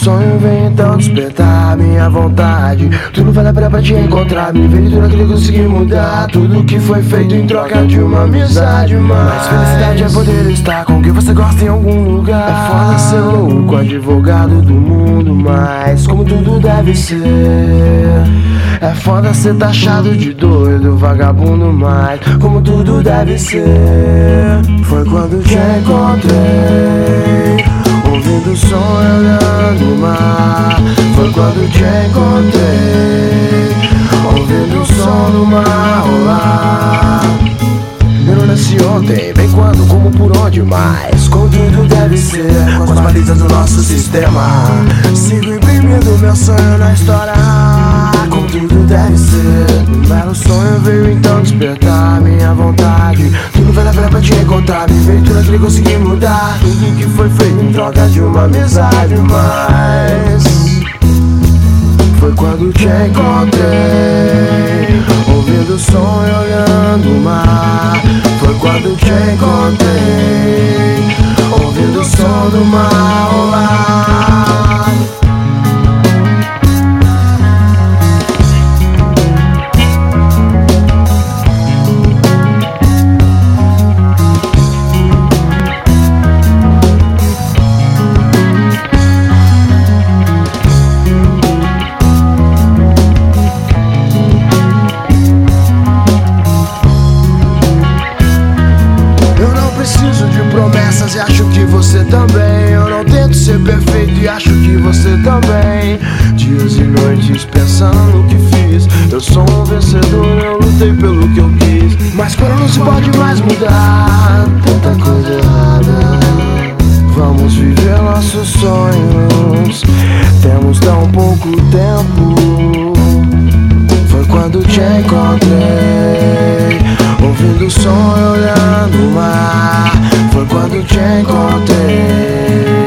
sonho vem então despertar minha vontade. Tudo vale a pena pra te encontrar. Me ver tudo aquilo que consegui mudar. Tudo que foi feito em troca de uma amizade Mas felicidade é poder estar com quem você gosta em algum lugar. É foda ser louco, advogado do mundo Mas como tudo deve ser. É foda ser taxado de doido, vagabundo Mas como tudo deve ser. Foi quando te encontrei Ouvindo o som olhando o mar. Foi quando te encontrei Ouvindo o som do mar rolar. Eu nasci ontem, bem quando, como, por onde como tudo deve ser Com as balizas do nosso sistema. Sigo imprimindo meu sonho na história tudo deve ser. Um belo sonho veio então despertar minha vontade. Tudo vale a pena pra te encontrar. Me veio tudo aquilo que consegui mudar. Tudo que foi feito em troca de uma amizade Mas foi quando te encontrei. Ouvindo o som e olhando o mar. Foi quando te encontrei de promessas e acho que você também. Eu não tento ser perfeito e acho que você também. Dias e noites pensando no que fiz. Eu sou um vencedor, eu lutei pelo que eu quis. Mas quando não se pode mais mudar, tanta coisa errada. Vamos viver nossos sonhos. Temos tão pouco tempo. Foi quando te encontrei Ouvindo o som e olhando o mar Foi quando te